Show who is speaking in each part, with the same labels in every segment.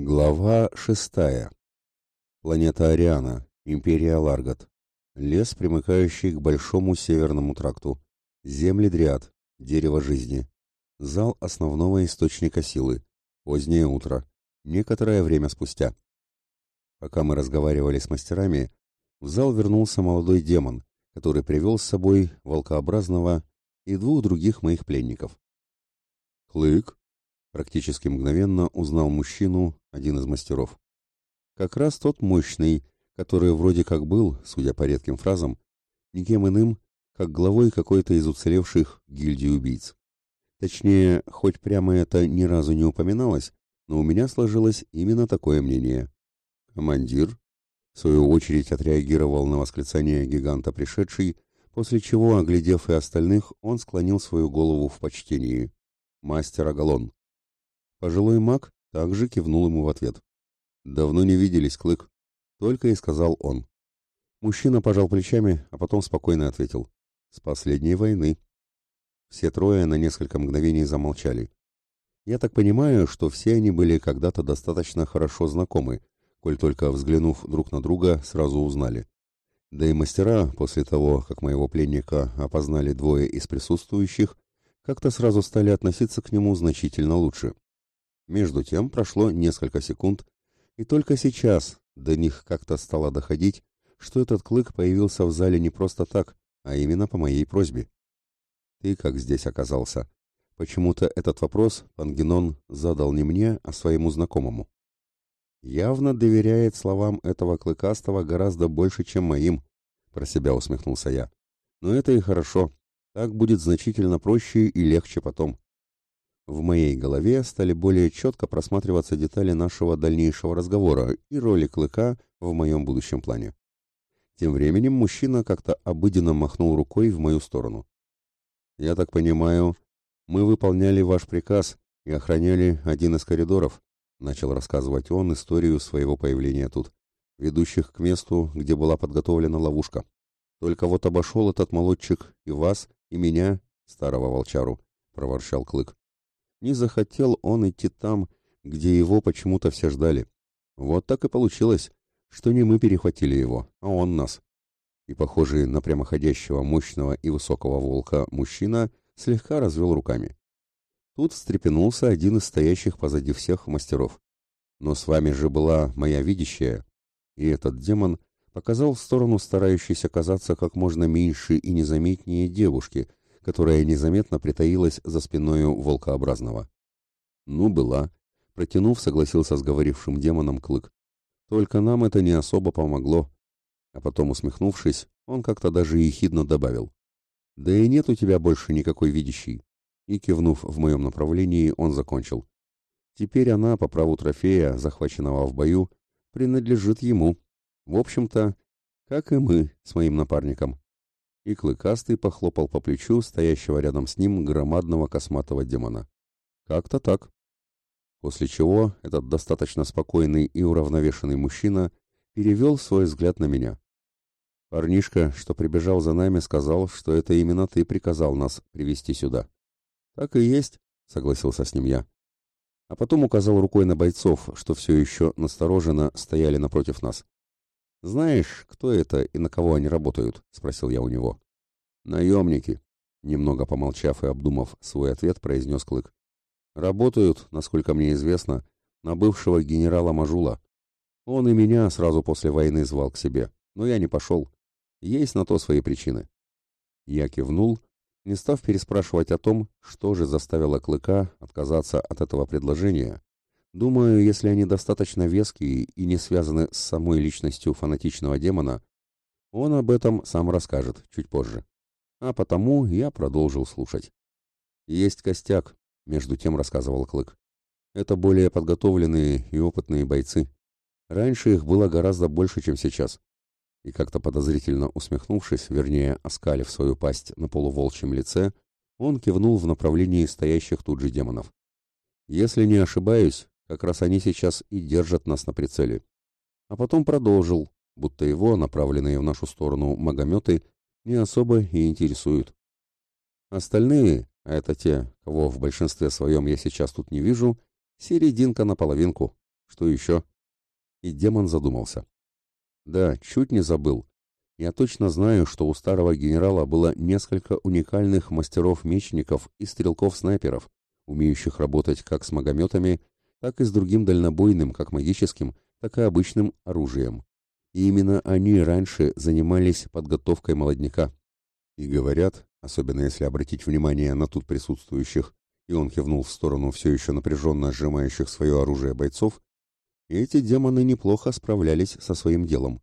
Speaker 1: Глава шестая. Планета Ариана, Империя Ларгат. Лес, примыкающий к Большому Северному тракту. Земли Дриад, Дерево жизни. Зал основного источника силы. Позднее утро. Некоторое время спустя. Пока мы разговаривали с мастерами, в зал вернулся молодой демон, который привел с собой волкообразного и двух других моих пленников. «Клык», Практически мгновенно узнал мужчину, один из мастеров. Как раз тот мощный, который вроде как был, судя по редким фразам, никем иным, как главой какой-то из уцелевших гильдий убийц. Точнее, хоть прямо это ни разу не упоминалось, но у меня сложилось именно такое мнение. Командир, в свою очередь, отреагировал на восклицание гиганта пришедший, после чего, оглядев и остальных, он склонил свою голову в почтении. Мастер Агалон. Пожилой маг также кивнул ему в ответ. «Давно не виделись, Клык», — только и сказал он. Мужчина пожал плечами, а потом спокойно ответил. «С последней войны». Все трое на несколько мгновений замолчали. Я так понимаю, что все они были когда-то достаточно хорошо знакомы, коль только взглянув друг на друга, сразу узнали. Да и мастера, после того, как моего пленника опознали двое из присутствующих, как-то сразу стали относиться к нему значительно лучше. Между тем прошло несколько секунд, и только сейчас до них как-то стало доходить, что этот клык появился в зале не просто так, а именно по моей просьбе. «Ты как здесь оказался?» Почему-то этот вопрос Пангенон задал не мне, а своему знакомому. «Явно доверяет словам этого клыкастого гораздо больше, чем моим», — про себя усмехнулся я. «Но это и хорошо. Так будет значительно проще и легче потом. В моей голове стали более четко просматриваться детали нашего дальнейшего разговора и роли Клыка в моем будущем плане. Тем временем мужчина как-то обыденно махнул рукой в мою сторону. «Я так понимаю, мы выполняли ваш приказ и охраняли один из коридоров», начал рассказывать он историю своего появления тут, ведущих к месту, где была подготовлена ловушка. «Только вот обошел этот молодчик и вас, и меня, старого волчару», — проворчал Клык. Не захотел он идти там, где его почему-то все ждали. Вот так и получилось, что не мы перехватили его, а он нас. И похожий на прямоходящего мощного и высокого волка мужчина слегка развел руками. Тут встрепенулся один из стоящих позади всех мастеров. Но с вами же была моя видящая. И этот демон показал в сторону старающейся казаться как можно меньше и незаметнее девушки, которая незаметно притаилась за спиною волкообразного. Ну, была. Протянув, согласился с говорившим демоном Клык. Только нам это не особо помогло. А потом, усмехнувшись, он как-то даже ехидно добавил. Да и нет у тебя больше никакой видящей. И, кивнув в моем направлении, он закончил. Теперь она, по праву трофея, захваченного в бою, принадлежит ему. В общем-то, как и мы с моим напарником и Клыкастый похлопал по плечу стоящего рядом с ним громадного косматого демона. Как-то так. После чего этот достаточно спокойный и уравновешенный мужчина перевел свой взгляд на меня. Парнишка, что прибежал за нами, сказал, что это именно ты приказал нас привести сюда. Так и есть, согласился с ним я. А потом указал рукой на бойцов, что все еще настороженно стояли напротив нас. «Знаешь, кто это и на кого они работают?» — спросил я у него. «Наемники», — немного помолчав и обдумав свой ответ, произнес Клык. «Работают, насколько мне известно, на бывшего генерала Мажула. Он и меня сразу после войны звал к себе, но я не пошел. Есть на то свои причины». Я кивнул, не став переспрашивать о том, что же заставило Клыка отказаться от этого предложения, Думаю, если они достаточно веские и не связаны с самой личностью фанатичного демона, он об этом сам расскажет чуть позже. А потому я продолжил слушать. «Есть костяк», — между тем рассказывал Клык. «Это более подготовленные и опытные бойцы. Раньше их было гораздо больше, чем сейчас». И как-то подозрительно усмехнувшись, вернее, оскалив свою пасть на полуволчьем лице, он кивнул в направлении стоящих тут же демонов. «Если не ошибаюсь, как раз они сейчас и держат нас на прицеле. А потом продолжил, будто его, направленные в нашу сторону магометы, не особо и интересуют. Остальные, а это те, кого в большинстве своем я сейчас тут не вижу, серединка на половинку. Что еще? И демон задумался. Да, чуть не забыл. Я точно знаю, что у старого генерала было несколько уникальных мастеров-мечников и стрелков-снайперов, умеющих работать как с магометами, так и с другим дальнобойным, как магическим, так и обычным оружием. И именно они раньше занимались подготовкой молодняка. И говорят, особенно если обратить внимание на тут присутствующих, и он кивнул в сторону все еще напряженно сжимающих свое оружие бойцов, эти демоны неплохо справлялись со своим делом.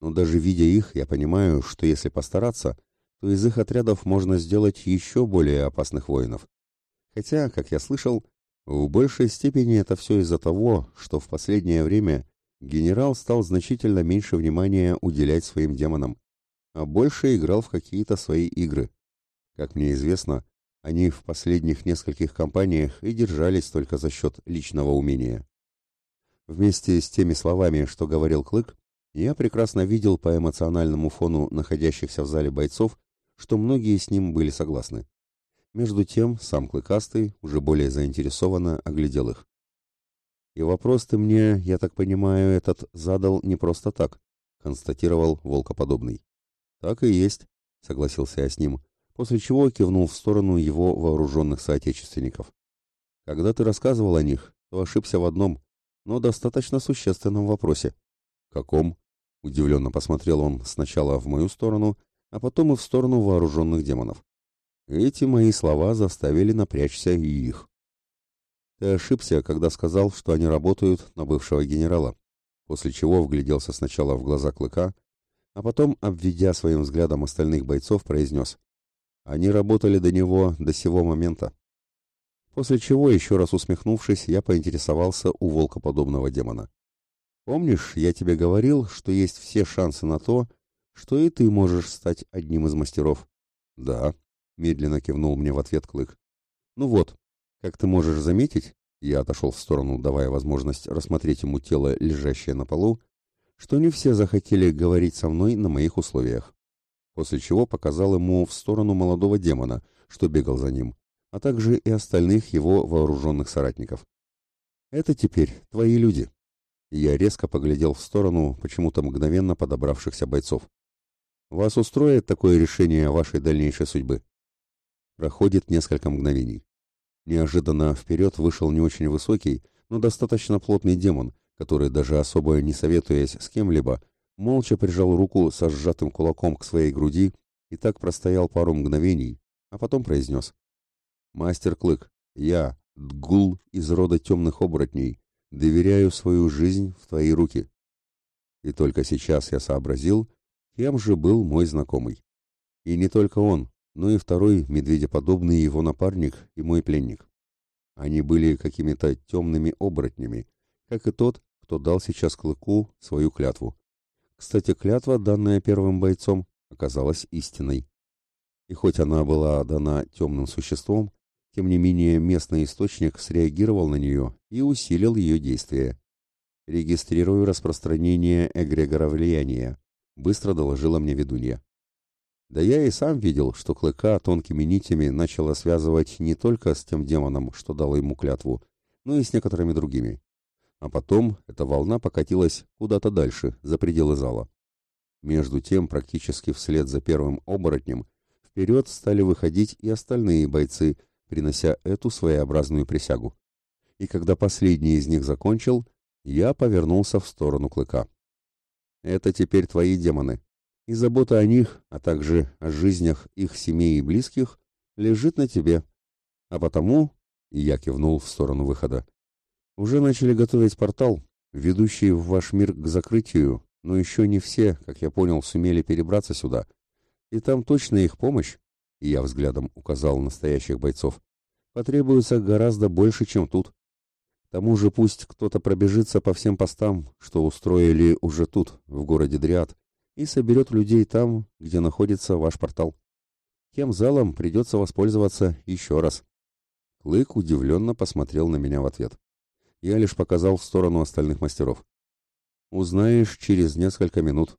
Speaker 1: Но даже видя их, я понимаю, что если постараться, то из их отрядов можно сделать еще более опасных воинов. Хотя, как я слышал, в большей степени это все из-за того, что в последнее время генерал стал значительно меньше внимания уделять своим демонам, а больше играл в какие-то свои игры. Как мне известно, они в последних нескольких кампаниях и держались только за счет личного умения. Вместе с теми словами, что говорил Клык, я прекрасно видел по эмоциональному фону находящихся в зале бойцов, что многие с ним были согласны. Между тем, сам Клыкастый уже более заинтересованно оглядел их. «И вопрос ты мне, я так понимаю, этот задал не просто так», констатировал Волкоподобный. «Так и есть», — согласился я с ним после чего кивнул в сторону его вооруженных соотечественников. «Когда ты рассказывал о них, то ошибся в одном, но достаточно существенном вопросе». «Каком?» — удивленно посмотрел он сначала в мою сторону, а потом и в сторону вооруженных демонов. Эти мои слова заставили напрячься и их. «Ты ошибся, когда сказал, что они работают на бывшего генерала», после чего вгляделся сначала в глаза Клыка, а потом, обведя своим взглядом остальных бойцов, произнес — они работали до него до сего момента. После чего, еще раз усмехнувшись, я поинтересовался у волкоподобного демона. «Помнишь, я тебе говорил, что есть все шансы на то, что и ты можешь стать одним из мастеров?» «Да», — медленно кивнул мне в ответ Клык. «Ну вот, как ты можешь заметить, я отошел в сторону, давая возможность рассмотреть ему тело, лежащее на полу, что не все захотели говорить со мной на моих условиях после чего показал ему в сторону молодого демона, что бегал за ним, а также и остальных его вооруженных соратников. «Это теперь твои люди». я резко поглядел в сторону почему-то мгновенно подобравшихся бойцов. «Вас устроит такое решение вашей дальнейшей судьбы?» Проходит несколько мгновений. Неожиданно вперед вышел не очень высокий, но достаточно плотный демон, который, даже особо не советуясь с кем-либо, молча прижал руку со сжатым кулаком к своей груди и так простоял пару мгновений, а потом произнес. «Мастер Клык, я, Дгул из рода темных оборотней, доверяю свою жизнь в твои руки». И только сейчас я сообразил, кем же был мой знакомый. И не только он, но и второй медведеподобный его напарник и мой пленник. Они были какими-то темными оборотнями, как и тот, кто дал сейчас Клыку свою клятву. Кстати, клятва, данная первым бойцом, оказалась истиной. И хоть она была дана темным существом, тем не менее местный источник среагировал на нее и усилил ее действие. «Регистрирую распространение эгрегора влияния», — быстро доложила мне ведунья. Да я и сам видел, что Клыка тонкими нитями начала связывать не только с тем демоном, что дал ему клятву, но и с некоторыми другими. А потом эта волна покатилась куда-то дальше, за пределы зала. Между тем, практически вслед за первым оборотнем, вперед стали выходить и остальные бойцы, принося эту своеобразную присягу. И когда последний из них закончил, я повернулся в сторону клыка. «Это теперь твои демоны, и забота о них, а также о жизнях их семей и близких, лежит на тебе. А потому...» — я кивнул в сторону выхода. Уже начали готовить портал, ведущий в ваш мир к закрытию, но еще не все, как я понял, сумели перебраться сюда. И там точно их помощь, и я взглядом указал настоящих бойцов, потребуется гораздо больше, чем тут. К тому же пусть кто-то пробежится по всем постам, что устроили уже тут, в городе Дриад, и соберет людей там, где находится ваш портал. Тем залом придется воспользоваться еще раз. Клык удивленно посмотрел на меня в ответ я лишь показал в сторону остальных мастеров. «Узнаешь через несколько минут».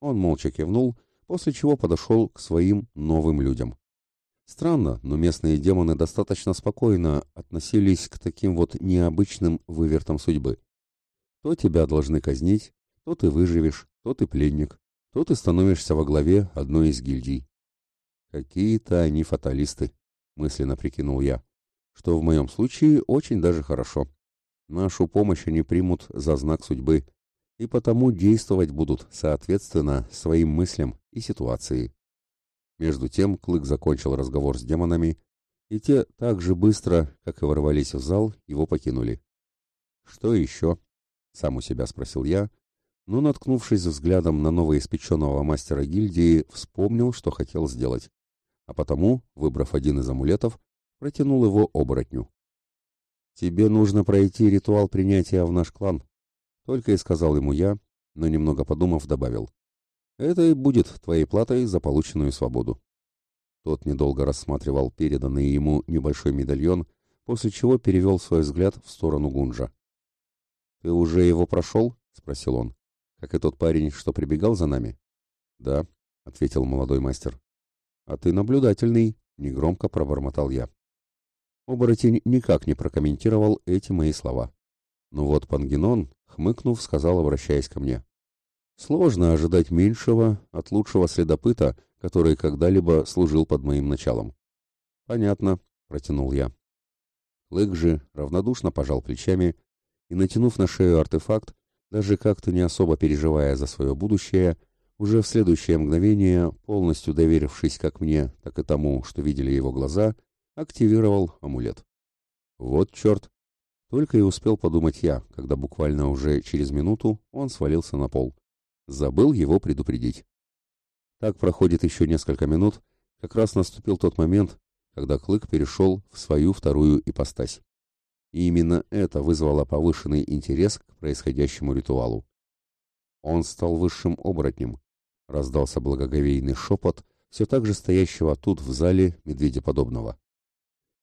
Speaker 1: Он молча кивнул, после чего подошел к своим новым людям. Странно, но местные демоны достаточно спокойно относились к таким вот необычным вывертам судьбы. То тебя должны казнить, то ты выживешь, то ты пленник, то ты становишься во главе одной из гильдий. Какие-то они фаталисты, мысленно прикинул я, что в моем случае очень даже хорошо. Нашу помощь они примут за знак судьбы и потому действовать будут соответственно своим мыслям и ситуации. Между тем Клык закончил разговор с демонами, и те так же быстро, как и ворвались в зал, его покинули. «Что еще?» — сам у себя спросил я, но, наткнувшись взглядом на новоиспеченного мастера гильдии, вспомнил, что хотел сделать, а потому, выбрав один из амулетов, протянул его оборотню. «Тебе нужно пройти ритуал принятия в наш клан», — только и сказал ему я, но, немного подумав, добавил. Это и будет твоей платой за полученную свободу. Тот недолго рассматривал переданный ему небольшой медальон, после чего перевел свой взгляд в сторону Гунжа. «Ты уже его прошел?» — спросил он. «Как и тот парень, что прибегал за нами?» «Да», — ответил молодой мастер. «А ты наблюдательный», — негромко пробормотал я. Оборотень никак не прокомментировал эти мои слова. Но вот Пангенон, хмыкнув, сказал, обращаясь ко мне. Сложно ожидать меньшего от лучшего следопыта, который когда-либо служил под моим началом. Понятно, протянул я. Лык же равнодушно пожал плечами и, натянув на шею артефакт, даже как-то не особо переживая за свое будущее, уже в следующее мгновение, полностью доверившись как мне, так и тому, что видели его глаза, активировал амулет. Вот черт! Только и успел подумать я, когда буквально уже через минуту он свалился на пол. Забыл его предупредить. Так проходит еще несколько минут, как раз наступил тот момент, когда Клык перешел в свою вторую ипостась. И именно это вызвало повышенный интерес к происходящему ритуалу. Он стал высшим оборотнем, раздался благоговейный шепот все так же стоящего тут в зале медведеподобного.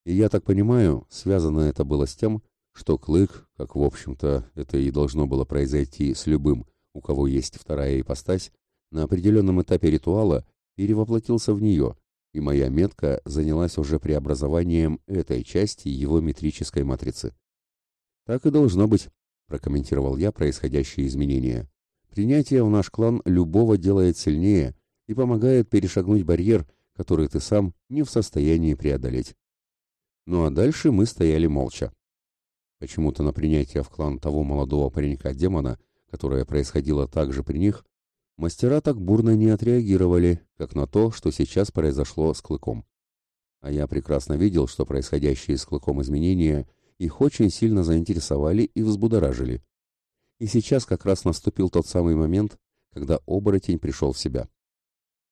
Speaker 1: И я так понимаю, связано это было с тем, что Клык, как в общем-то это и должно было произойти с любым, у кого есть вторая ипостась, на определенном этапе ритуала перевоплотился в нее, и моя метка занялась уже преобразованием этой части его метрической матрицы. «Так и должно быть», — прокомментировал я происходящие изменения. «Принятие в наш клан любого делает сильнее и помогает перешагнуть барьер, который ты сам не в состоянии преодолеть». Ну а дальше мы стояли молча. Почему-то на принятие в клан того молодого паренька-демона которое происходило также при них, мастера так бурно не отреагировали, как на то, что сейчас произошло с Клыком. А я прекрасно видел, что происходящие с Клыком изменения их очень сильно заинтересовали и взбудоражили. И сейчас как раз наступил тот самый момент, когда оборотень пришел в себя.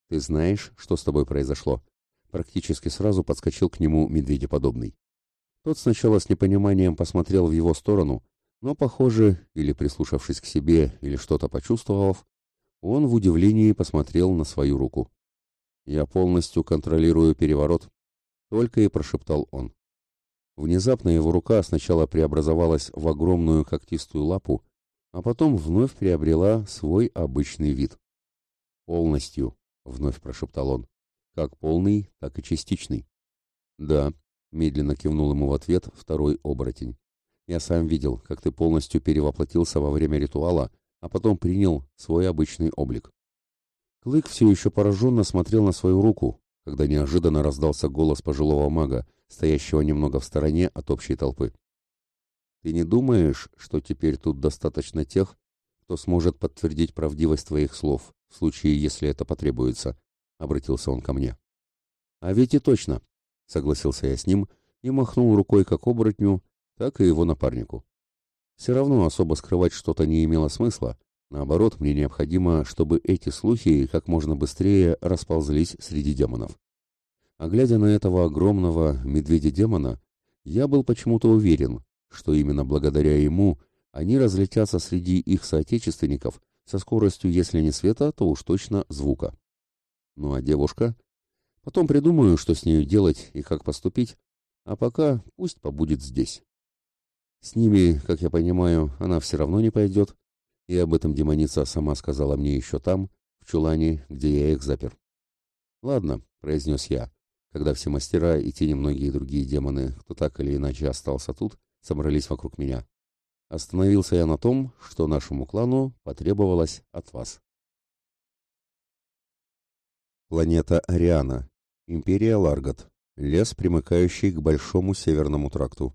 Speaker 1: «Ты знаешь, что с тобой произошло?» Практически сразу подскочил к нему медведеподобный. Тот сначала с непониманием посмотрел в его сторону, но, похоже, или прислушавшись к себе, или что-то почувствовав, он в удивлении посмотрел на свою руку. «Я полностью контролирую переворот», — только и прошептал он. Внезапно его рука сначала преобразовалась в огромную когтистую лапу, а потом вновь приобрела свой обычный вид. «Полностью», — вновь прошептал он, — «как полный, так и частичный». «Да», — медленно кивнул ему в ответ второй оборотень. Я сам видел, как ты полностью перевоплотился во время ритуала, а потом принял свой обычный облик. Клык все еще пораженно смотрел на свою руку, когда неожиданно раздался голос пожилого мага, стоящего немного в стороне от общей толпы. «Ты не думаешь, что теперь тут достаточно тех, кто сможет подтвердить правдивость твоих слов, в случае, если это потребуется?» — обратился он ко мне. «А ведь и точно», — согласился я с ним и махнул рукой как оборотню, так и его напарнику. Все равно особо скрывать что-то не имело смысла, наоборот, мне необходимо, чтобы эти слухи как можно быстрее расползлись среди демонов. А глядя на этого огромного медведя-демона, я был почему-то уверен, что именно благодаря ему они разлетятся среди их соотечественников со скоростью, если не света, то уж точно звука. Ну а девушка? Потом придумаю, что с нею делать и как поступить, а пока пусть побудет здесь. С ними, как я понимаю, она все равно не пойдет, и об этом демоница сама сказала мне еще там, в чулане, где я их запер. «Ладно», — произнес я, когда все мастера и те немногие другие демоны, кто так или иначе остался тут, собрались вокруг меня. Остановился я на том, что нашему клану потребовалось от вас. Планета Ариана. Империя Ларгат. Лес, примыкающий к Большому Северному тракту.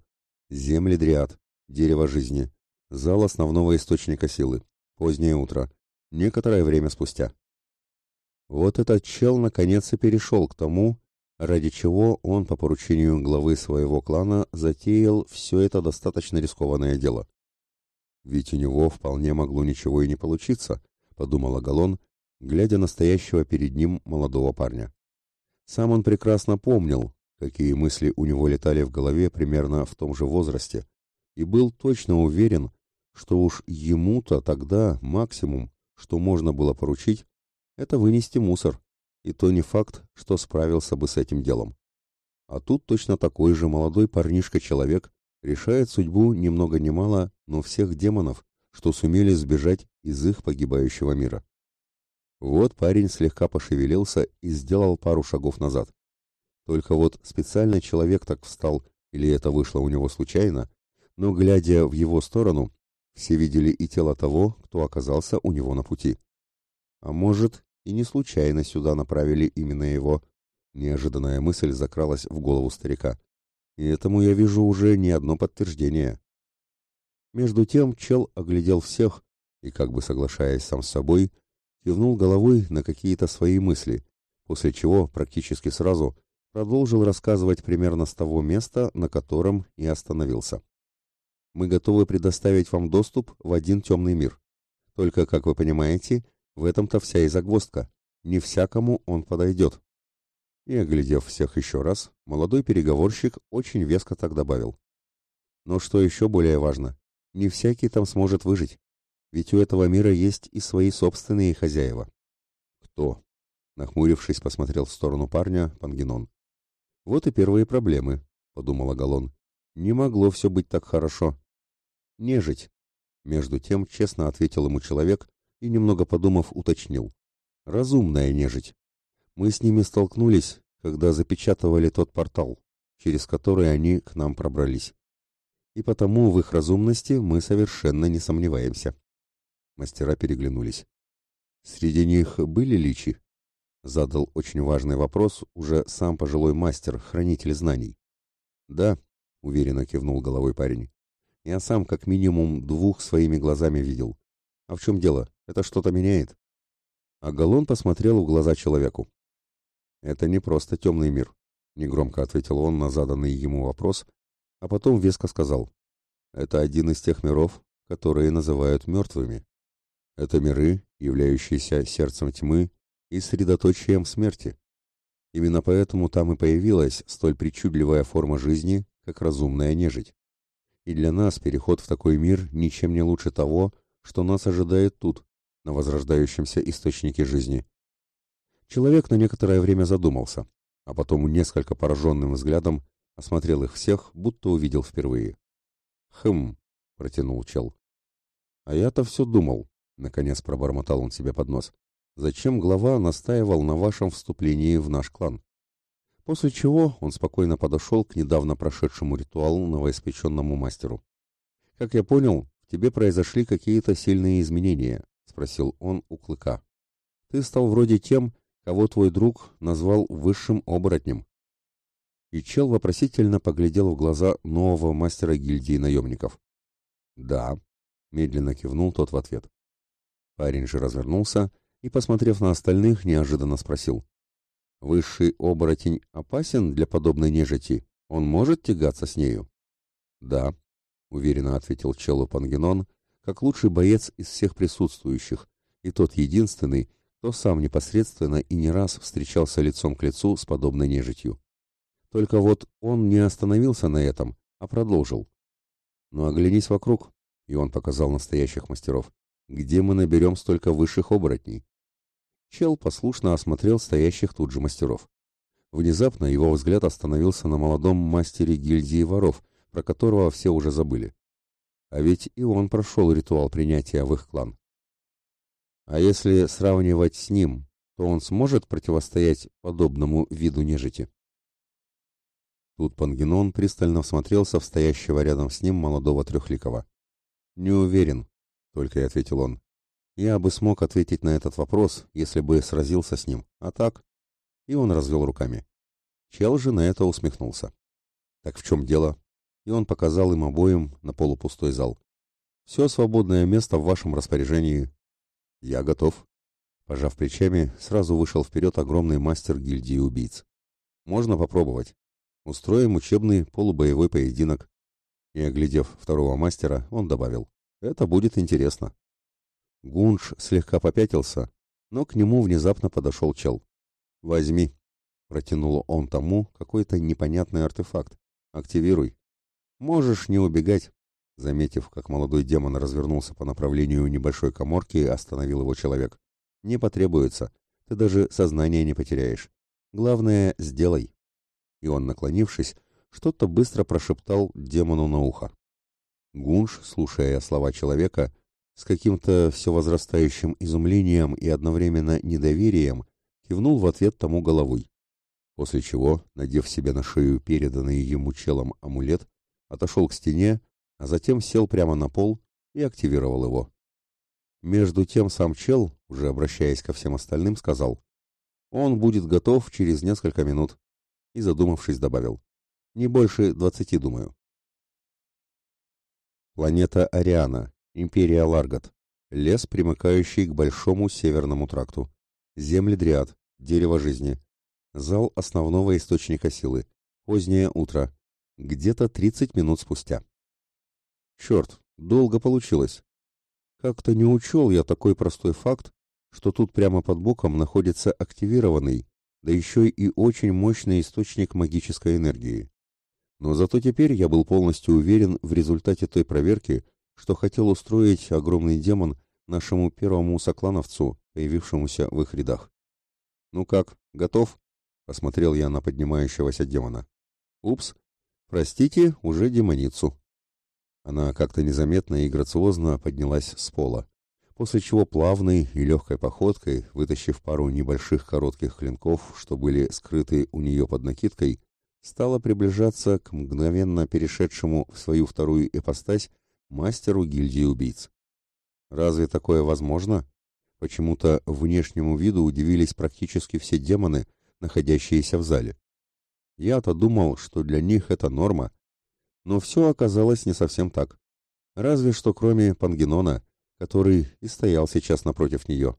Speaker 1: Земли Дриад. Дерево жизни. Зал основного источника силы. Позднее утро. Некоторое время спустя. Вот этот чел наконец и перешел к тому, ради чего он по поручению главы своего клана затеял все это достаточно рискованное дело. Ведь у него вполне могло ничего и не получиться, подумал Галон, глядя на стоящего перед ним молодого парня. Сам он прекрасно помнил, какие мысли у него летали в голове примерно в том же возрасте, и был точно уверен, что уж ему-то тогда максимум, что можно было поручить, это вынести мусор, и то не факт, что справился бы с этим делом. А тут точно такой же молодой парнишка-человек решает судьбу ни много ни мало, но всех демонов, что сумели сбежать из их погибающего мира. Вот парень слегка пошевелился и сделал пару шагов назад. Только вот специально человек так встал, или это вышло у него случайно, но, глядя в его сторону, все видели и тело того, кто оказался у него на пути. А может, и не случайно сюда направили именно его. Неожиданная мысль закралась в голову старика. И этому я вижу уже не одно подтверждение. Между тем чел оглядел всех и, как бы соглашаясь сам с собой, кивнул головой на какие-то свои мысли, после чего практически сразу продолжил рассказывать примерно с того места, на котором и остановился. Мы готовы предоставить вам доступ в один темный мир. Только, как вы понимаете, в этом-то вся и загвоздка. Не всякому он подойдет. И, оглядев всех еще раз, молодой переговорщик очень веско так добавил. Но что еще более важно, не всякий там сможет выжить. Ведь у этого мира есть и свои собственные хозяева. Кто? Нахмурившись, посмотрел в сторону парня Пангенон. Вот и первые проблемы, подумала Галон. Не могло все быть так хорошо. Нежить. Между тем, честно ответил ему человек и, немного подумав, уточнил. Разумная нежить. Мы с ними столкнулись, когда запечатывали тот портал, через который они к нам пробрались. И потому в их разумности мы совершенно не сомневаемся. Мастера переглянулись. Среди них были личи? Задал очень важный вопрос уже сам пожилой мастер, хранитель знаний. Да, уверенно кивнул головой парень. Я сам как минимум двух своими глазами видел. А в чем дело? Это что-то меняет? А Галон посмотрел в глаза человеку. Это не просто темный мир, негромко ответил он на заданный ему вопрос, а потом веско сказал. Это один из тех миров, которые называют мертвыми. Это миры, являющиеся сердцем тьмы и средоточием смерти. Именно поэтому там и появилась столь причудливая форма жизни, как разумная нежить. И для нас переход в такой мир ничем не лучше того, что нас ожидает тут, на возрождающемся источнике жизни. Человек на некоторое время задумался, а потом несколько пораженным взглядом осмотрел их всех, будто увидел впервые. «Хм», — протянул чел. «А я-то все думал, Наконец пробормотал он себе под нос. Зачем глава настаивал на вашем вступлении в наш клан? После чего он спокойно подошел к недавно прошедшему ритуалу новоиспеченному мастеру. «Как я понял, в тебе произошли какие-то сильные изменения», — спросил он у Клыка. «Ты стал вроде тем, кого твой друг назвал высшим оборотнем». И чел вопросительно поглядел в глаза нового мастера гильдии наемников. «Да», — медленно кивнул тот в ответ. Парень же развернулся и, посмотрев на остальных, неожиданно спросил. «Высший оборотень опасен для подобной нежити? Он может тягаться с нею?» «Да», — уверенно ответил Челу Пангенон, как лучший боец из всех присутствующих, и тот единственный, кто сам непосредственно и не раз встречался лицом к лицу с подобной нежитью. Только вот он не остановился на этом, а продолжил. «Ну оглянись вокруг», — и он показал настоящих мастеров. Где мы наберем столько высших оборотней? Чел послушно осмотрел стоящих тут же мастеров. Внезапно его взгляд остановился на молодом мастере гильдии воров, про которого все уже забыли. А ведь и он прошел ритуал принятия в их клан. А если сравнивать с ним, то он сможет противостоять подобному виду нежити? Тут Пангенон пристально всмотрелся в стоящего рядом с ним молодого трехликого. Не уверен, только и ответил он. Я бы смог ответить на этот вопрос, если бы сразился с ним. А так? И он развел руками. Чел же на это усмехнулся. Так в чем дело? И он показал им обоим на полупустой зал. Все свободное место в вашем распоряжении. Я готов. Пожав плечами, сразу вышел вперед огромный мастер гильдии убийц. Можно попробовать. Устроим учебный полубоевой поединок. И, оглядев второго мастера, он добавил. Это будет интересно. Гунш слегка попятился, но к нему внезапно подошел чел. «Возьми», — протянул он тому какой-то непонятный артефакт. «Активируй». «Можешь не убегать», — заметив, как молодой демон развернулся по направлению небольшой коморки, остановил его человек. «Не потребуется. Ты даже сознание не потеряешь. Главное, сделай. И он, наклонившись, что-то быстро прошептал демону на ухо. Гунш, слушая слова человека, с каким-то все возрастающим изумлением и одновременно недоверием, кивнул в ответ тому головой. После чего, надев себе на шею переданный ему челом амулет, отошел к стене, а затем сел прямо на пол и активировал его. Между тем сам чел, уже обращаясь ко всем остальным, сказал он будет готов через несколько минут. И, задумавшись, добавил. Не больше двадцати, думаю. Планета Ариана. Империя Ларгат. Лес, примыкающий к Большому Северному тракту. Земли Дриад. Дерево жизни. Зал основного источника силы. Позднее утро. Где-то тридцать минут спустя. Черт, долго получилось. Как-то не учел я такой простой факт, что тут прямо под боком находится активированный, да еще и очень мощный источник магической энергии. Но зато теперь я был полностью уверен в результате той проверки, что хотел устроить огромный демон нашему первому соклановцу, появившемуся в их рядах. «Ну как, готов?» — посмотрел я на поднимающегося демона. «Упс, простите, уже демоницу». Она как-то незаметно и грациозно поднялась с пола после чего плавной и легкой походкой, вытащив пару небольших коротких клинков, что были скрыты у нее под накидкой, стала приближаться к мгновенно перешедшему в свою вторую ипостась мастеру гильдии убийц. Разве такое возможно? Почему-то внешнему виду удивились практически все демоны, находящиеся в зале. Я-то думал, что для них это норма, но все оказалось не совсем так. Разве что кроме Пангенона, который и стоял сейчас напротив нее.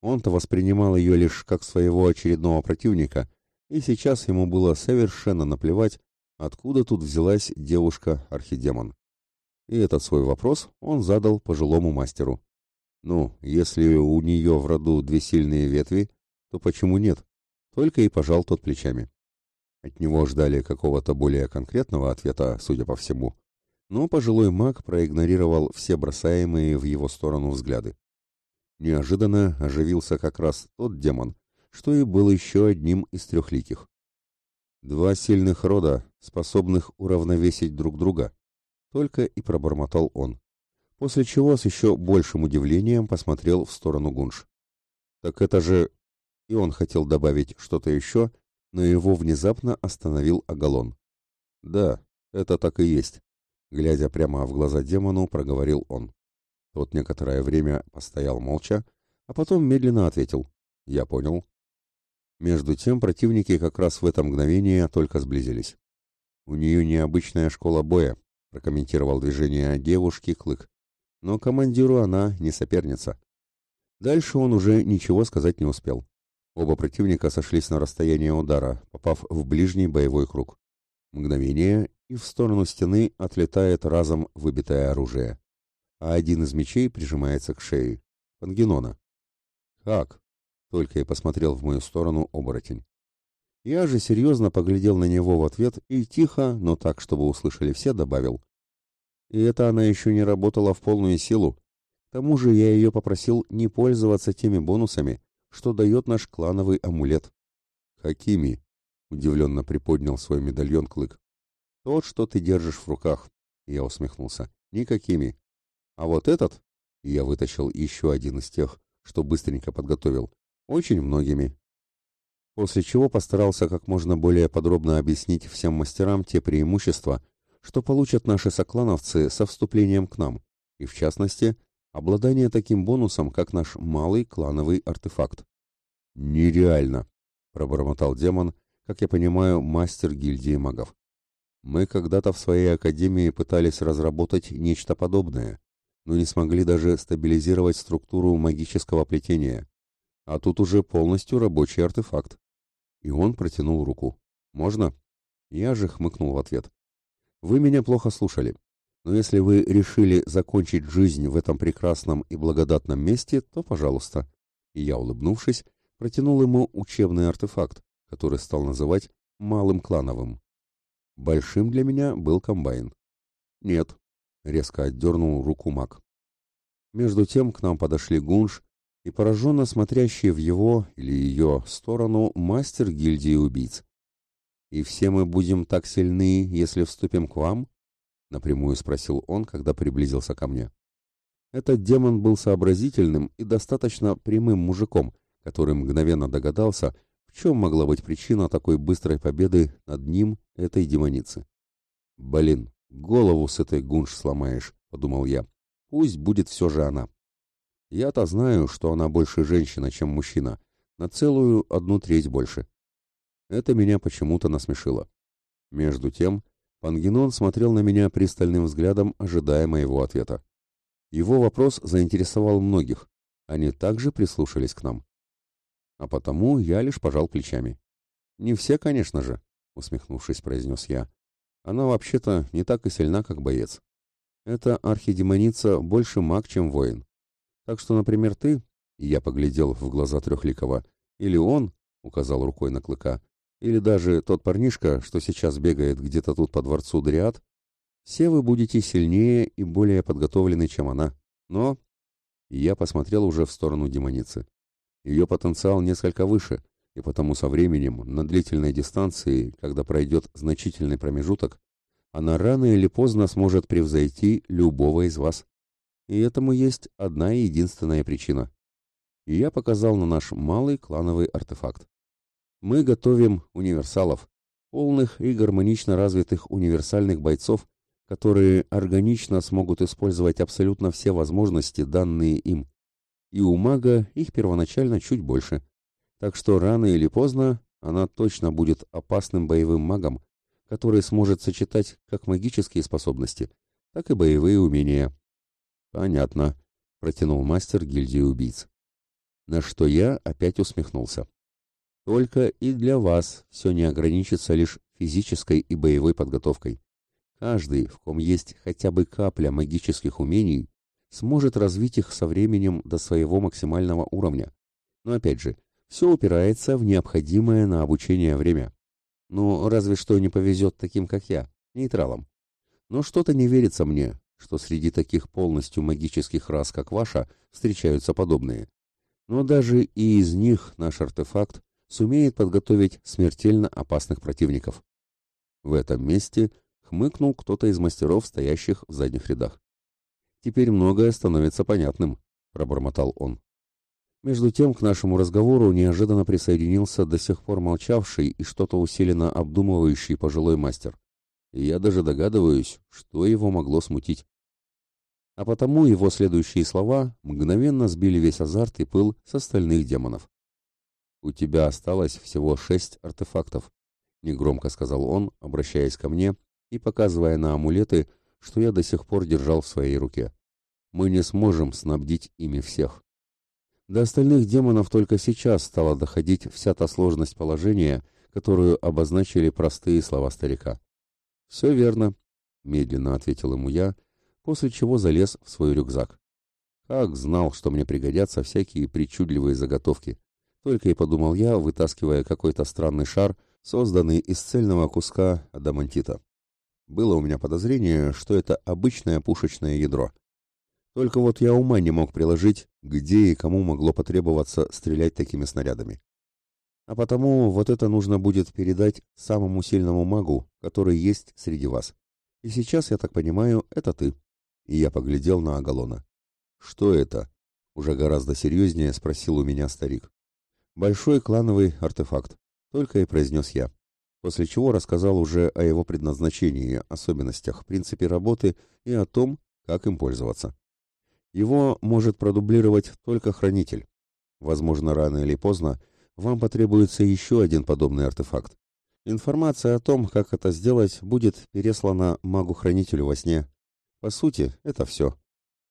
Speaker 1: Он-то воспринимал ее лишь как своего очередного противника, и сейчас ему было совершенно наплевать, откуда тут взялась девушка-архидемон. И этот свой вопрос он задал пожилому мастеру. Ну, если у нее в роду две сильные ветви, то почему нет? Только и пожал тот плечами. От него ждали какого-то более конкретного ответа, судя по всему но пожилой маг проигнорировал все бросаемые в его сторону взгляды. Неожиданно оживился как раз тот демон, что и был еще одним из трехликих. Два сильных рода, способных уравновесить друг друга, только и пробормотал он, после чего с еще большим удивлением посмотрел в сторону Гунш. «Так это же...» И он хотел добавить что-то еще, но его внезапно остановил Агалон. «Да, это так и есть. Глядя прямо в глаза демону, проговорил он. Тот некоторое время постоял молча, а потом медленно ответил. «Я понял». Между тем противники как раз в это мгновение только сблизились. «У нее необычная школа боя», — прокомментировал движение девушки Клык. «Но командиру она не соперница». Дальше он уже ничего сказать не успел. Оба противника сошлись на расстояние удара, попав в ближний боевой круг. Мгновение, и в сторону стены отлетает разом выбитое оружие, а один из мечей прижимается к шее. Пангенона. «Как?» — только и посмотрел в мою сторону оборотень. Я же серьезно поглядел на него в ответ и тихо, но так, чтобы услышали все, добавил. И это она еще не работала в полную силу. К тому же я ее попросил не пользоваться теми бонусами, что дает наш клановый амулет. «Какими?» — удивленно приподнял свой медальон Клык. Тот, что ты держишь в руках. Я усмехнулся. Никакими. А вот этот, я вытащил еще один из тех, что быстренько подготовил, очень многими. После чего постарался как можно более подробно объяснить всем мастерам те преимущества, что получат наши соклановцы со вступлением к нам, и в частности, обладание таким бонусом, как наш малый клановый артефакт. «Нереально!» — пробормотал демон, как я понимаю, мастер гильдии магов. «Мы когда-то в своей академии пытались разработать нечто подобное, но не смогли даже стабилизировать структуру магического плетения. А тут уже полностью рабочий артефакт». И он протянул руку. «Можно?» Я же хмыкнул в ответ. «Вы меня плохо слушали. Но если вы решили закончить жизнь в этом прекрасном и благодатном месте, то пожалуйста». И я, улыбнувшись, протянул ему учебный артефакт, который стал называть «малым клановым». Большим для меня был комбайн. «Нет», — резко отдернул руку маг. Между тем к нам подошли Гунш и пораженно смотрящий в его или ее сторону мастер гильдии убийц. «И все мы будем так сильны, если вступим к вам?» — напрямую спросил он, когда приблизился ко мне. Этот демон был сообразительным и достаточно прямым мужиком, который мгновенно догадался, в чем могла быть причина такой быстрой победы над ним, этой демоницы. «Блин, голову с этой гунш сломаешь», — подумал я. «Пусть будет все же она». Я-то знаю, что она больше женщина, чем мужчина, на целую одну треть больше. Это меня почему-то насмешило. Между тем, Пангенон смотрел на меня пристальным взглядом, ожидая моего ответа. Его вопрос заинтересовал многих. Они также прислушались к нам. А потому я лишь пожал плечами. «Не все, конечно же», — усмехнувшись, произнес я. «Она вообще-то не так и сильна, как боец. Эта архидемоница больше маг, чем воин. Так что, например, ты, — я поглядел в глаза Трехликова, — или он, — указал рукой на клыка, или даже тот парнишка, что сейчас бегает где-то тут по дворцу Дриад, все вы будете сильнее и более подготовлены, чем она. Но... Я посмотрел уже в сторону демоницы. Ее потенциал несколько выше, и потому со временем, на длительной дистанции, когда пройдет значительный промежуток, она рано или поздно сможет превзойти любого из вас. И этому есть одна и единственная причина. И я показал на наш малый клановый артефакт. Мы готовим универсалов, полных и гармонично развитых универсальных бойцов, которые органично смогут использовать абсолютно все возможности, данные им. И у мага их первоначально чуть больше. Так что рано или поздно она точно будет опасным боевым магом, который сможет сочетать как магические способности, так и боевые умения. Понятно, протянул мастер гильдии убийц. На что я опять усмехнулся. Только и для вас все не ограничится лишь физической и боевой подготовкой. Каждый, в ком есть хотя бы капля магических умений, сможет развить их со временем до своего максимального уровня. Но опять же, все упирается в необходимое на обучение время. Ну, разве что не повезет таким, как я, нейтралам. Но что-то не верится мне, что среди таких полностью магических рас, как ваша, встречаются подобные. Но даже и из них наш артефакт сумеет подготовить смертельно опасных противников. В этом месте хмыкнул кто-то из мастеров, стоящих в задних рядах. «Теперь многое становится понятным», — пробормотал он. Между тем к нашему разговору неожиданно присоединился до сих пор молчавший и что-то усиленно обдумывающий пожилой мастер. И я даже догадываюсь, что его могло смутить. А потому его следующие слова мгновенно сбили весь азарт и пыл с остальных демонов. «У тебя осталось всего шесть артефактов», — негромко сказал он, обращаясь ко мне и показывая на амулеты, что я до сих пор держал в своей руке. «Мы не сможем снабдить ими всех». До остальных демонов только сейчас стала доходить вся та сложность положения, которую обозначили простые слова старика. «Все верно», — медленно ответил ему я, после чего залез в свой рюкзак. Как знал, что мне пригодятся всякие причудливые заготовки. Только и подумал я, вытаскивая какой-то странный шар, созданный из цельного куска адамантита. Было у меня подозрение, что это обычное пушечное ядро. Только вот я ума не мог приложить, где и кому могло потребоваться стрелять такими снарядами. А потому вот это нужно будет передать самому сильному магу, который есть среди вас. И сейчас, я так понимаю, это ты. И я поглядел на Агалона. Что это? Уже гораздо серьезнее спросил у меня старик. Большой клановый артефакт, только и произнес я, после чего рассказал уже о его предназначении, особенностях, принципе работы и о том, как им пользоваться. Его может продублировать только хранитель. Возможно, рано или поздно вам потребуется еще один подобный артефакт. Информация о том, как это сделать, будет переслана магу-хранителю во сне. По сути, это все.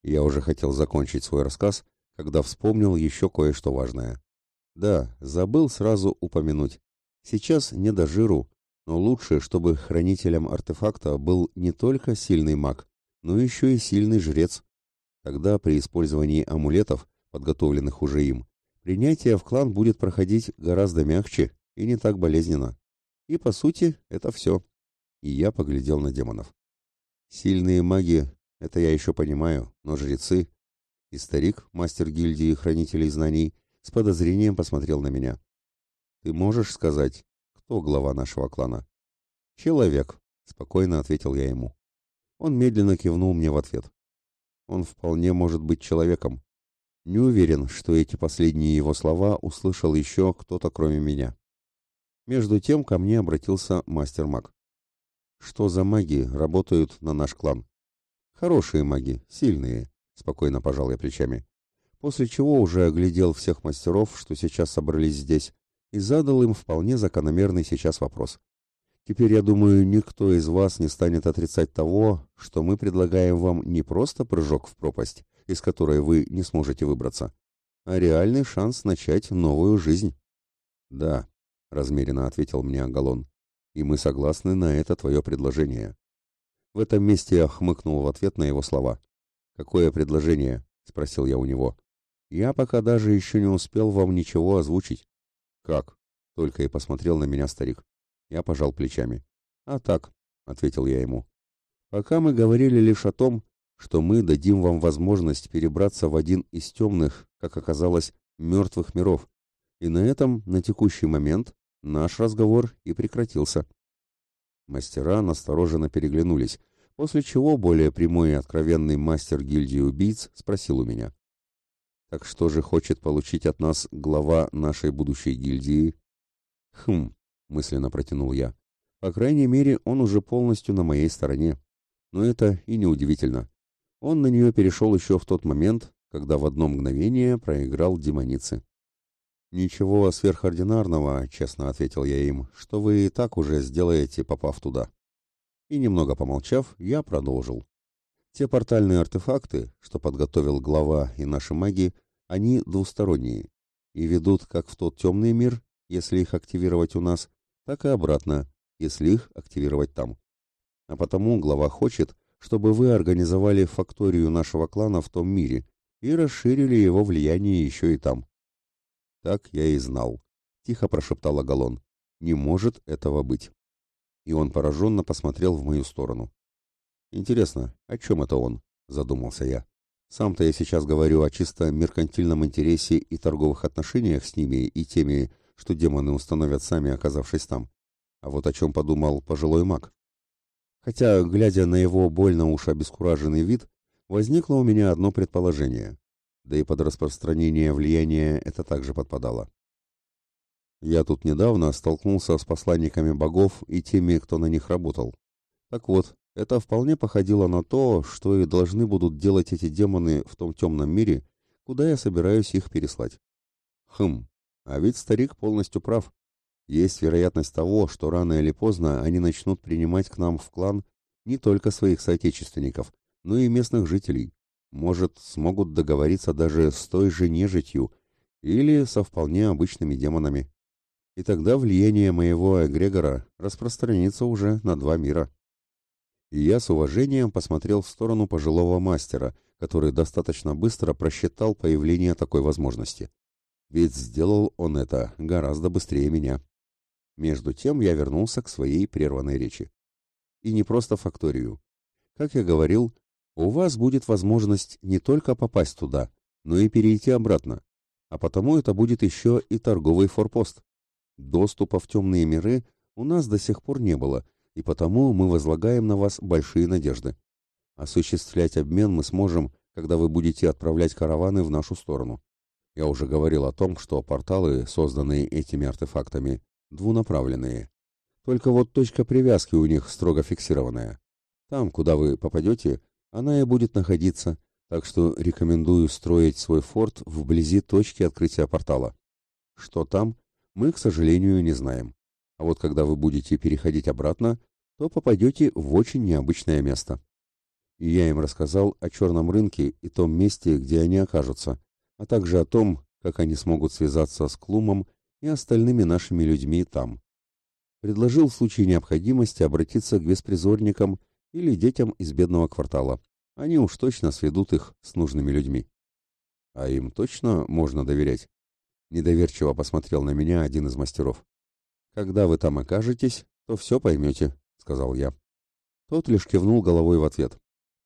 Speaker 1: Я уже хотел закончить свой рассказ, когда вспомнил еще кое-что важное. Да, забыл сразу упомянуть. Сейчас не до жиру, но лучше, чтобы хранителем артефакта был не только сильный маг, но еще и сильный жрец. Тогда при использовании амулетов, подготовленных уже им, принятие в клан будет проходить гораздо мягче и не так болезненно. И, по сути, это все. И я поглядел на демонов. Сильные маги, это я еще понимаю, но жрецы... И старик, мастер гильдии хранителей знаний, с подозрением посмотрел на меня. «Ты можешь сказать, кто глава нашего клана?» «Человек», — спокойно ответил я ему. Он медленно кивнул мне в ответ. «Он вполне может быть человеком. Не уверен, что эти последние его слова услышал еще кто-то кроме меня». Между тем ко мне обратился мастер-маг. «Что за маги работают на наш клан?» «Хорошие маги, сильные», — спокойно пожал я плечами. После чего уже оглядел всех мастеров, что сейчас собрались здесь, и задал им вполне закономерный сейчас вопрос. Теперь, я думаю, никто из вас не станет отрицать того, что мы предлагаем вам не просто прыжок в пропасть, из которой вы не сможете выбраться, а реальный шанс начать новую жизнь. Да, — размеренно ответил мне Агалон. «И мы согласны на это твое предложение». В этом месте я хмыкнул в ответ на его слова. «Какое предложение?» — спросил я у него. «Я пока даже еще не успел вам ничего озвучить». «Как?» — только и посмотрел на меня старик. Я пожал плечами. «А так», — ответил я ему. «Пока мы говорили лишь о том, что мы дадим вам возможность перебраться в один из темных, как оказалось, мертвых миров, и на этом, на текущий момент, наш разговор и прекратился. Мастера настороженно переглянулись, после чего более прямой и откровенный мастер гильдии убийц спросил у меня. «Так что же хочет получить от нас глава нашей будущей гильдии?» «Хм», — мысленно протянул я. «По крайней мере, он уже полностью на моей стороне. Но это и не удивительно. Он на нее перешел еще в тот момент, когда в одно мгновение проиграл демонице. «Ничего сверхординарного, — честно ответил я им, — что вы и так уже сделаете, попав туда». И немного помолчав, я продолжил. Те портальные артефакты, что подготовил глава и наши маги, они двусторонние и ведут как в тот темный мир, если их активировать у нас, так и обратно, если их активировать там. А потому глава хочет, чтобы вы организовали факторию нашего клана в том мире и расширили его влияние еще и там. Так я и знал. Тихо прошептал Агалон. Не может этого быть. И он пораженно посмотрел в мою сторону. Интересно, о чем это он? Задумался я. Сам-то я сейчас говорю о чисто меркантильном интересе и торговых отношениях с ними и теми, что демоны установят сами, оказавшись там. А вот о чем подумал пожилой маг. Хотя, глядя на его больно уж обескураженный вид, возникло у меня одно предположение да и под распространение влияния это также подпадало. Я тут недавно столкнулся с посланниками богов и теми, кто на них работал. Так вот, это вполне походило на то, что и должны будут делать эти демоны в том темном мире, куда я собираюсь их переслать. Хм, а ведь старик полностью прав. Есть вероятность того, что рано или поздно они начнут принимать к нам в клан не только своих соотечественников, но и местных жителей. Может, смогут договориться даже с той же нежитью или со вполне обычными демонами. И тогда влияние моего эгрегора распространится уже на два мира. И я с уважением посмотрел в сторону пожилого мастера, который достаточно быстро просчитал появление такой возможности. Ведь сделал он это гораздо быстрее меня. Между тем я вернулся к своей прерванной речи. И не просто факторию. Как я говорил, у вас будет возможность не только попасть туда, но и перейти обратно. А потому это будет еще и торговый форпост. Доступа в темные миры у нас до сих пор не было, и потому мы возлагаем на вас большие надежды. Осуществлять обмен мы сможем, когда вы будете отправлять караваны в нашу сторону. Я уже говорил о том, что порталы, созданные этими артефактами, двунаправленные. Только вот точка привязки у них строго фиксированная. Там, куда вы попадете, она и будет находиться, Так что рекомендую строить свой форт вблизи точки открытия портала. Что там, мы, к сожалению, не знаем. А вот когда вы будете переходить обратно, то попадете в очень необычное место. И я им рассказал о черном рынке и том месте, где они окажутся, а также о том, как они смогут связаться с Клумом и остальными нашими людьми там. Предложил в случае необходимости обратиться к беспризорникам или детям из бедного квартала. Они уж точно сведут их с нужными людьми. А им точно можно доверять? Недоверчиво посмотрел на меня один из мастеров. Когда вы там окажетесь, то все поймете, сказал я. Тот лишь кивнул головой в ответ.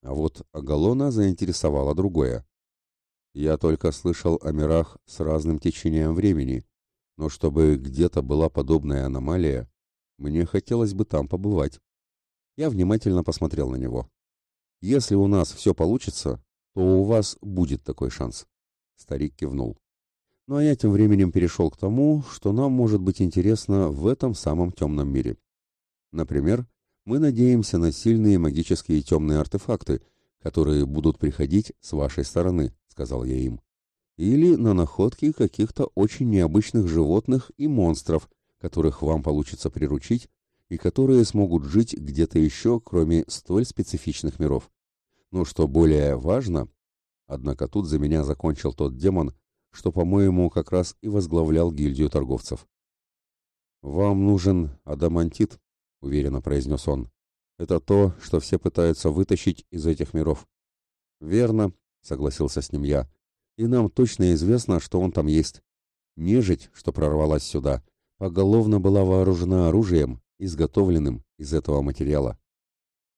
Speaker 1: А вот Агалона заинтересовало другое. Я только слышал о мирах с разным течением времени, но чтобы где-то была подобная аномалия, мне хотелось бы там побывать. Я внимательно посмотрел на него. Если у нас все получится, то у вас будет такой шанс. Старик кивнул. Ну а я тем временем перешел к тому, что нам может быть интересно в этом самом темном мире. Например, мы надеемся на сильные магические темные артефакты, которые будут приходить с вашей стороны, сказал я им. Или на находки каких-то очень необычных животных и монстров, которых вам получится приручить и которые смогут жить где-то еще, кроме столь специфичных миров. Но что более важно, однако тут за меня закончил тот демон, что, по-моему, как раз и возглавлял гильдию торговцев. «Вам нужен адамантит», — уверенно произнес он. «Это то, что все пытаются вытащить из этих миров». «Верно», — согласился с ним я. «И нам точно известно, что он там есть. Нежить, что прорвалась сюда, поголовно была вооружена оружием изготовленным из этого материала.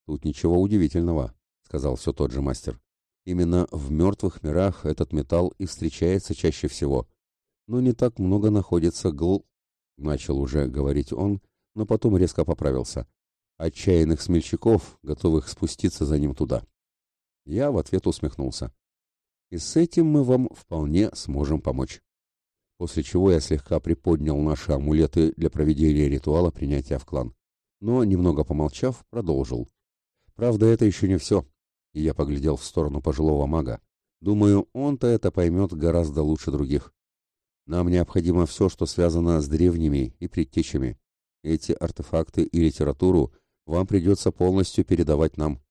Speaker 1: Тут ничего удивительного, сказал все тот же мастер. Именно в мертвых мирах этот металл и встречается чаще всего. Но не так много находится гл... Начал уже говорить он, но потом резко поправился. Отчаянных смельчаков, готовых спуститься за ним туда. Я в ответ усмехнулся. И с этим мы вам вполне сможем помочь после чего я слегка приподнял наши амулеты для проведения ритуала принятия в клан. Но, немного помолчав, продолжил. Правда, это еще не все. И я поглядел в сторону пожилого мага. Думаю, он-то это поймет гораздо лучше других. Нам необходимо все, что связано с древними и предтечами. Эти артефакты и литературу вам придется полностью передавать нам.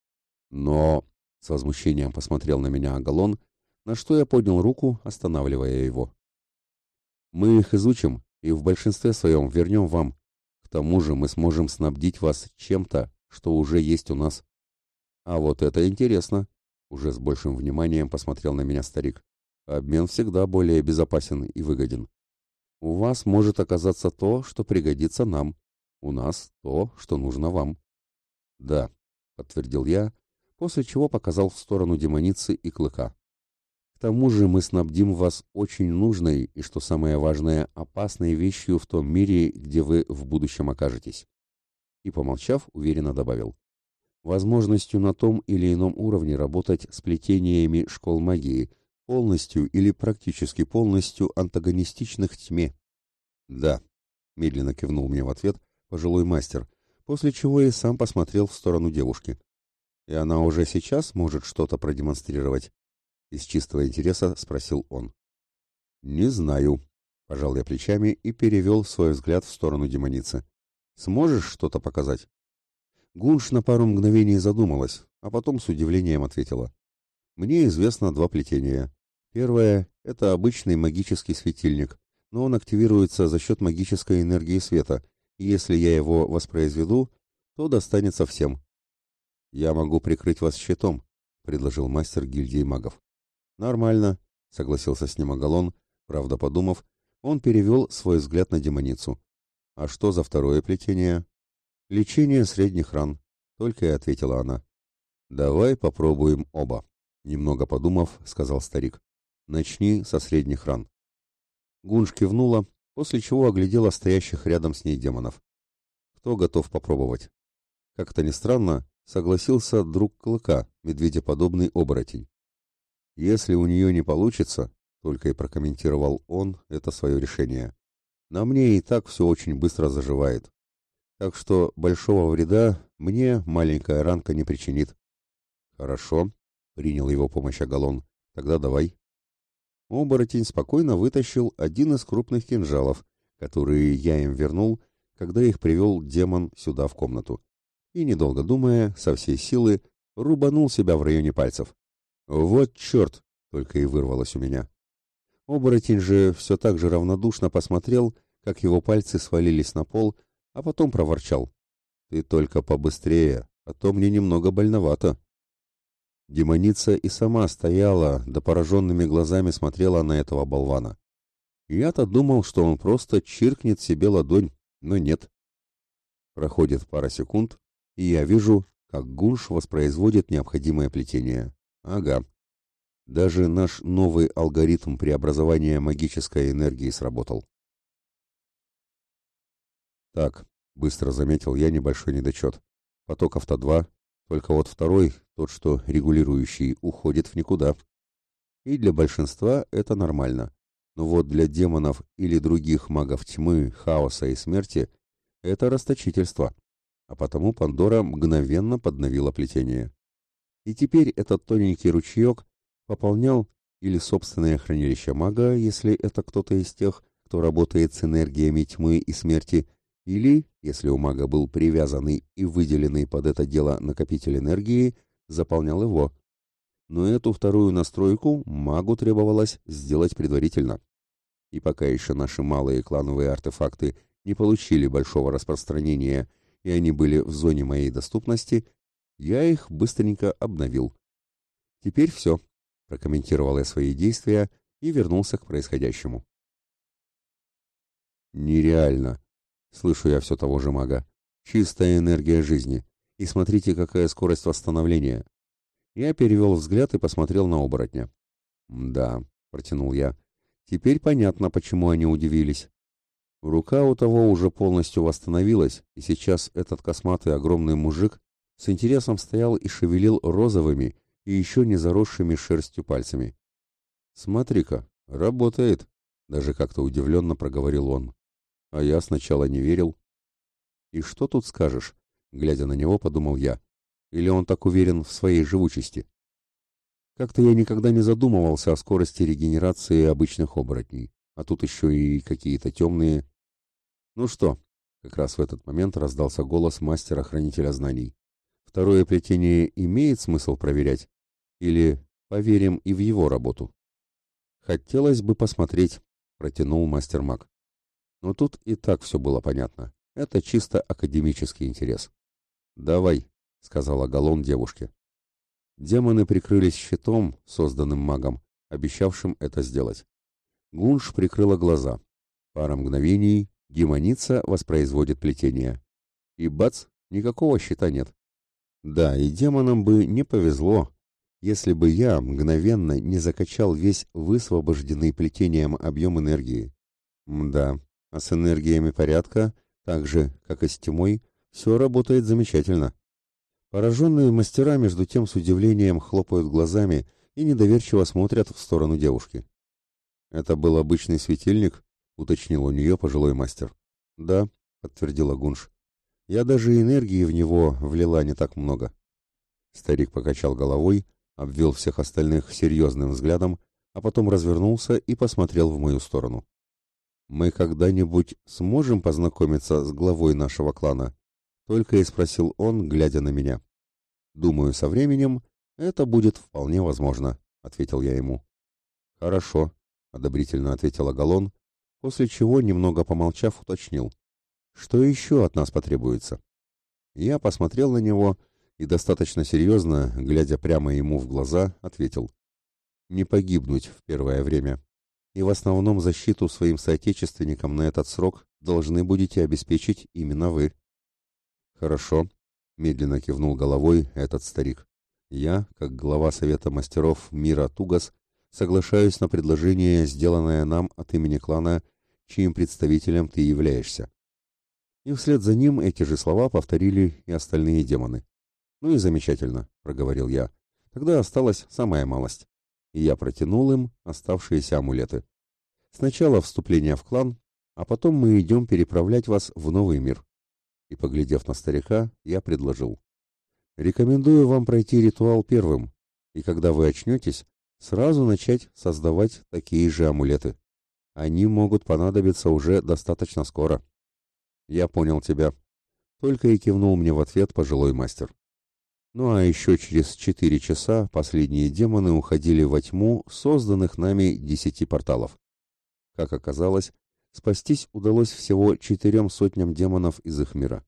Speaker 1: Но, с возмущением посмотрел на меня Агалон, на что я поднял руку, останавливая его. Мы их изучим и в большинстве своем вернем вам. К тому же мы сможем снабдить вас чем-то, что уже есть у нас. А вот это интересно. Уже с большим вниманием посмотрел на меня старик. Обмен всегда более безопасен и выгоден. У вас может оказаться то, что пригодится нам. У нас то, что нужно вам. Да, подтвердил я, после чего показал в сторону демоницы и клыка тому же мы снабдим вас очень нужной и, что самое важное, опасной вещью в том мире, где вы в будущем окажетесь. И, помолчав, уверенно добавил. Возможностью на том или ином уровне работать с плетениями школ магии, полностью или практически полностью антагонистичных тьме. Да, медленно кивнул мне в ответ пожилой мастер, после чего и сам посмотрел в сторону девушки. И она уже сейчас может что-то продемонстрировать. Из чистого интереса спросил он. «Не знаю», — пожал я плечами и перевел свой взгляд в сторону демоницы. «Сможешь что-то показать?» Гунш на пару мгновений задумалась, а потом с удивлением ответила. «Мне известно два плетения. Первое — это обычный магический светильник, но он активируется за счет магической энергии света, и если я его воспроизведу, то достанется всем». «Я могу прикрыть вас щитом», — предложил мастер гильдии магов. «Нормально», — согласился с ним Агалон. Правда, подумав, он перевел свой взгляд на демоницу. «А что за второе плетение?» «Лечение средних ран», — только и ответила она. «Давай попробуем оба», — немного подумав, сказал старик. «Начни со средних ран». Гунш кивнула, после чего оглядела стоящих рядом с ней демонов. Кто готов попробовать? Как-то не странно, согласился друг Клыка, медведеподобный оборотень. Если у нее не получится, только и прокомментировал он это свое решение. На мне и так все очень быстро заживает. Так что большого вреда мне маленькая ранка не причинит. Хорошо, принял его помощь Агалон. Тогда давай. Оборотень спокойно вытащил один из крупных кинжалов, которые я им вернул, когда их привел демон сюда в комнату. И, недолго думая, со всей силы рубанул себя в районе пальцев. «Вот черт!» — только и вырвалось у меня. Оборотень же все так же равнодушно посмотрел, как его пальцы свалились на пол, а потом проворчал. «Ты только побыстрее, а то мне немного больновато». Демоница и сама стояла, да пораженными глазами смотрела на этого болвана. Я-то думал, что он просто чиркнет себе ладонь, но нет. Проходит пара секунд, и я вижу, как Гунш воспроизводит необходимое плетение. Ага. Даже наш новый алгоритм преобразования магической энергии сработал. Так, быстро заметил я небольшой недочет. Потоков-то два, только вот второй, тот, что регулирующий, уходит в никуда. И для большинства это нормально. Но вот для демонов или других магов тьмы, хаоса и смерти это расточительство. А потому Пандора мгновенно подновила плетение. И теперь этот тоненький ручеек пополнял или собственное хранилище мага, если это кто-то из тех, кто работает с энергиями тьмы и смерти, или, если у мага был привязанный и выделенный под это дело накопитель энергии, заполнял его. Но эту вторую настройку магу требовалось сделать предварительно. И пока еще наши малые клановые артефакты не получили большого распространения, и они были в зоне моей доступности, я их быстренько обновил. Теперь все, прокомментировал я свои действия и вернулся к происходящему. Нереально, Слышу я все того же мага. Чистая энергия жизни. И смотрите, какая скорость восстановления. Я перевел взгляд и посмотрел на оборотня. «Да», — протянул я. «Теперь понятно, почему они удивились. Рука у того уже полностью восстановилась, и сейчас этот косматый огромный мужик с интересом стоял и шевелил розовыми и еще не заросшими шерстью пальцами. «Смотри-ка, работает!» — даже как-то удивленно проговорил он. А я сначала не верил. И что тут скажешь? Глядя на него, подумал я. Или он так уверен в своей живучести? Как-то я никогда не задумывался о скорости регенерации обычных оборотней, а тут еще и какие-то темные. Ну что? Как раз в этот момент раздался голос мастера-хранителя знаний. Второе плетение имеет смысл проверять? Или поверим и в его работу? Хотелось бы посмотреть, протянул мастер-маг. Но тут и так все было понятно. Это чисто академический интерес. «Давай», — сказала Галон девушке. Демоны прикрылись щитом, созданным магом, обещавшим это сделать. Гунш прикрыла глаза. Пара мгновений, демоница воспроизводит плетение. И бац, никакого щита нет. Да, и демонам бы не повезло, если бы я мгновенно не закачал весь высвобожденный плетением объем энергии. Мда, а с энергиями порядка, так же, как и с тьмой, все работает замечательно. Пораженные мастера между тем с удивлением хлопают глазами и недоверчиво смотрят в сторону девушки. «Это был обычный светильник?» — уточнил у нее пожилой мастер. «Да», — подтвердила Гунш. «Я даже энергии в него влила не так много». Старик покачал головой, обвел всех остальных серьезным взглядом, а потом развернулся и посмотрел в мою сторону. «Мы когда-нибудь сможем познакомиться с главой нашего клана?» Только и спросил он, глядя на меня. «Думаю, со временем это будет вполне возможно», — ответил я ему. «Хорошо», — одобрительно ответила Галон, после чего, немного помолчав, уточнил. «Что еще от нас потребуется?» Я посмотрел на него и достаточно серьезно, глядя прямо ему в глаза, ответил. «Не погибнуть в первое время» и в основном защиту своим соотечественникам на этот срок должны будете обеспечить именно вы. Хорошо, медленно кивнул головой этот старик. Я, как глава Совета мастеров мира Тугас, соглашаюсь на предложение, сделанное нам от имени клана, чьим представителем ты являешься. И вслед за ним эти же слова повторили и остальные демоны. Ну и замечательно, проговорил я. Тогда осталась самая малость и я протянул им оставшиеся амулеты. Сначала вступление в клан, а потом мы идем переправлять вас в новый мир. И, поглядев на старика, я предложил. Рекомендую вам пройти ритуал первым. И когда вы очнетесь, сразу начать создавать такие же амулеты. Они могут понадобиться уже достаточно скоро. Я понял тебя. Только и кивнул мне в ответ пожилой мастер. Ну а еще через четыре часа последние демоны уходили во тьму созданных нами десяти порталов. Как оказалось, спастись удалось всего четырем сотням демонов из их мира.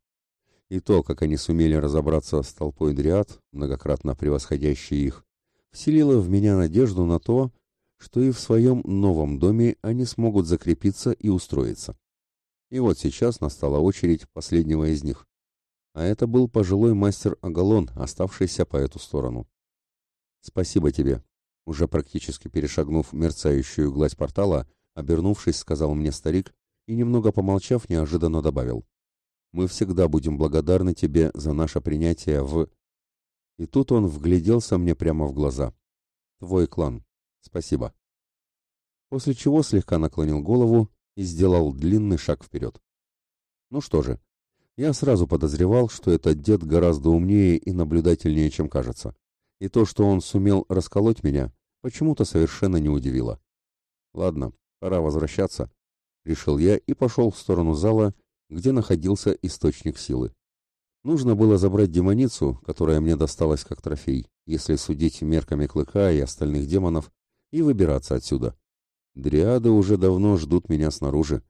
Speaker 1: И то, как они сумели разобраться с толпой дриад, многократно превосходящей их, вселило в меня надежду на то, что и в своем новом доме они смогут закрепиться и устроиться. И вот сейчас настала очередь последнего из них. А это был пожилой мастер Агалон, оставшийся по эту сторону. «Спасибо тебе», — уже практически перешагнув мерцающую гладь портала, обернувшись, сказал мне старик и, немного помолчав, неожиданно добавил. «Мы всегда будем благодарны тебе за наше принятие в...» И тут он вгляделся мне прямо в глаза. «Твой клан. Спасибо. После чего слегка наклонил голову и сделал длинный шаг вперед. Ну что же, я сразу подозревал, что этот дед гораздо умнее и наблюдательнее, чем кажется. И то, что он сумел расколоть меня, почему-то совершенно не удивило. Ладно, пора возвращаться, решил я и пошел в сторону зала, где находился источник силы. Нужно было забрать демоницу, которая мне досталась как трофей, если судить мерками клыка и остальных демонов, и выбираться отсюда. Дриады уже давно ждут меня снаружи.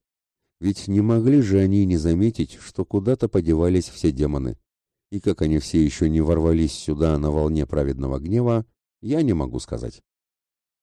Speaker 1: Ведь не могли же они не заметить, что куда-то подевались все демоны. И как они все еще не ворвались сюда на волне праведного гнева, я не могу сказать.